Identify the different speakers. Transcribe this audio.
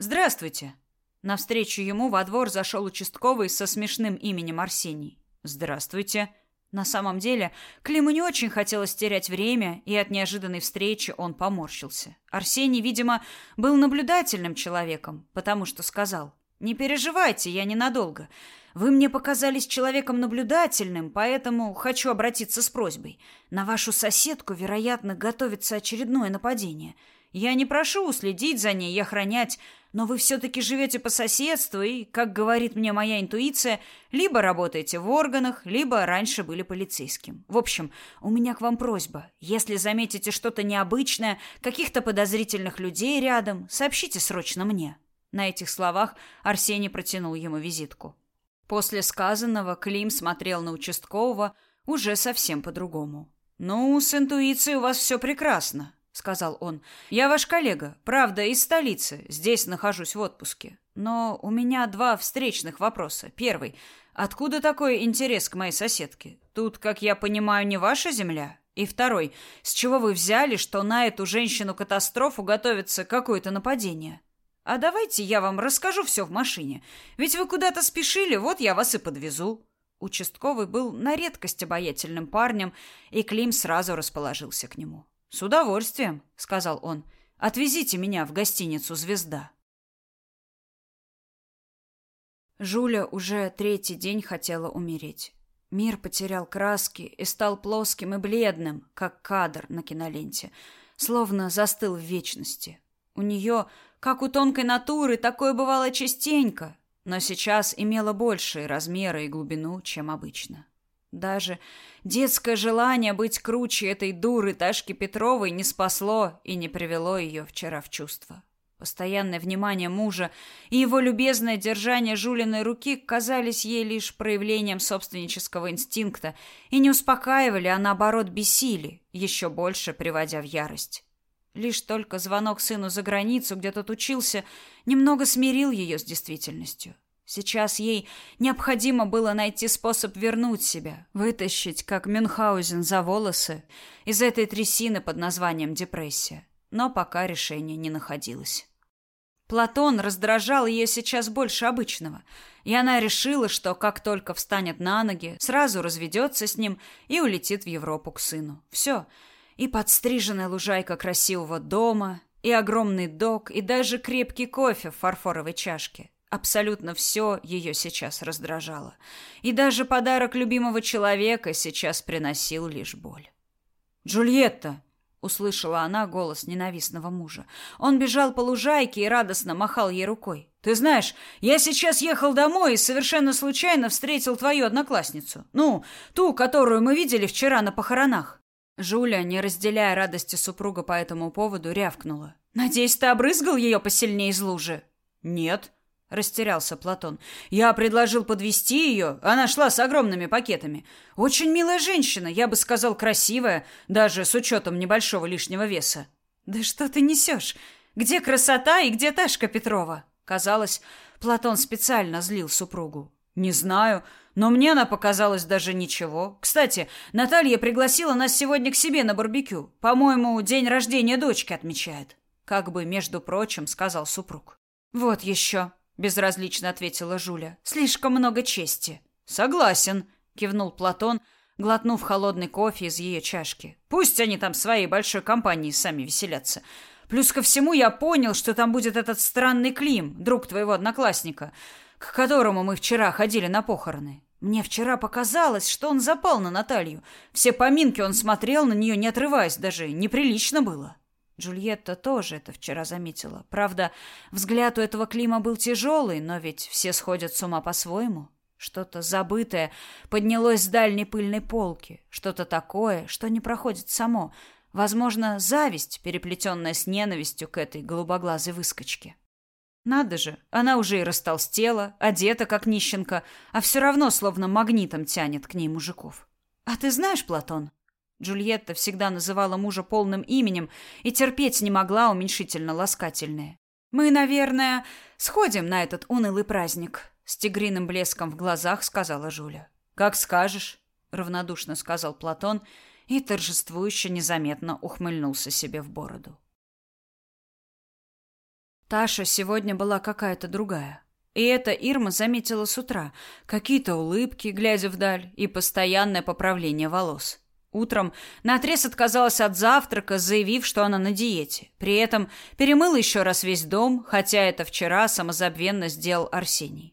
Speaker 1: Здравствуйте. Навстречу ему во двор зашел участковый со смешным именем Арсений. Здравствуйте. На самом деле, Климу не очень хотелось терять время, и от неожиданной встречи он поморщился. Арсений, видимо, был наблюдательным человеком, потому что сказал: "Не переживайте, я ненадолго. Вы мне показались человеком наблюдательным, поэтому хочу обратиться с просьбой. На вашу соседку, вероятно, готовится очередное нападение. Я не прошу уследить за ней и охранять, но вы все-таки живете по соседству и, как говорит мне моя интуиция, либо работаете в органах, либо раньше были полицейским. В общем, у меня к вам просьба. Если заметите что-то необычное, каких-то подозрительных людей рядом, сообщите срочно мне». На этих словах Арсений протянул ему визитку. После сказанного Клим смотрел на участкового уже совсем по-другому. «Ну, с интуицией у вас все прекрасно сказал он. Я ваш коллега, правда, из столицы. Здесь нахожусь в отпуске. Но у меня два встречных вопроса. Первый: откуда такой интерес к моей соседке? Тут, как я понимаю, не ваша земля. И второй: с чего вы взяли, что на эту женщину-катастрофу готовится какое-то нападение? А давайте я вам расскажу все в машине. Ведь вы куда-то спешили, вот я вас и подвезу. Участковый был на редкость обаятельным парнем, и Клим сразу расположился к нему. С удовольствием, сказал он. Отвезите меня в гостиницу Звезда. Жуля уже третий день хотела умереть. Мир потерял краски и стал плоским и бледным, как кадр на киноленте, словно застыл в вечности. У нее, как у тонкой натуры, такое бывало частенько, но сейчас имело большие размеры и глубину, чем обычно. Даже детское желание быть круче этой дуры Ташки Петровой не спасло и не привело ее вчера в чувство. Постоянное внимание мужа и его любезное держание Жулиной руки казались ей лишь проявлением собственнического инстинкта и не успокаивали, а наоборот бесили, еще больше приводя в ярость. Лишь только звонок сыну за границу, где тот учился, немного смирил ее с действительностью. Сейчас ей необходимо было найти способ вернуть себя, вытащить, как Мюнхгаузен, за волосы из этой трясины под названием депрессия. Но пока решение не находилось. Платон раздражал ее сейчас больше обычного, и она решила, что как только встанет на ноги, сразу разведется с ним и улетит в Европу к сыну. Все. И подстриженная лужайка красивого дома, и огромный док, и даже крепкий кофе в фарфоровой чашке. Абсолютно все ее сейчас раздражало. И даже подарок любимого человека сейчас приносил лишь боль. «Джульетта!» — услышала она голос ненавистного мужа. Он бежал по лужайке и радостно махал ей рукой. «Ты знаешь, я сейчас ехал домой и совершенно случайно встретил твою одноклассницу. Ну, ту, которую мы видели вчера на похоронах». Жуля, не разделяя радости супруга по этому поводу, рявкнула. «Надеюсь, ты обрызгал ее посильнее из лужи?» «Нет», Растерялся Платон. Я предложил подвести ее, она шла с огромными пакетами. Очень милая женщина, я бы сказал, красивая, даже с учетом небольшого лишнего веса. Да что ты несешь? Где красота и где Ташка Петрова? Казалось, Платон специально злил супругу. Не знаю, но мне она показалась даже ничего. Кстати, Наталья пригласила нас сегодня к себе на барбекю. По-моему, день рождения дочки отмечает. Как бы, между прочим, сказал супруг. Вот еще, безразлично ответила Жуля. Слишком много чести. Согласен, кивнул Платон, глотнув холодный кофе из ее чашки. Пусть они там своей большой компанией сами веселятся. Плюс ко всему я понял, что там будет этот странный Клим, друг твоего одноклассника, к которому мы вчера ходили на похороны. Мне вчера показалось, что он запал на Наталью. Все поминки он смотрел на нее, не отрываясь, даже неприлично было. Джульетта тоже это вчера заметила. Правда, взгляд у этого Клима был тяжелый, но ведь все сходят с ума по-своему. Что-то забытое поднялось с дальней пыльной полки, что-то такое, что не проходит само. Возможно, зависть, переплетенная с ненавистью к этой голубоглазой выскочке. Надо же, она уже и растолстела, одета как нищенка, а все равно словно магнитом тянет к ней мужиков. А ты знаешь, Платон, Джульетта всегда называла мужа полным именем и терпеть не могла уменьшительно-ласкательное. «Мы, наверное, сходим на этот унылый праздник», — с тигриным блеском в глазах сказала Жуля. «Как скажешь», — равнодушно сказал Платон и торжествующе незаметно ухмыльнулся себе в бороду. Таша сегодня была какая-то другая. И это Ирма заметила с утра. Какие-то улыбки, глядя вдаль, и постоянное поправление волос. Утром наотрез отказалась от завтрака, заявив, что она на диете. При этом перемыла еще раз весь дом, хотя это вчера самозабвенно сделал Арсений.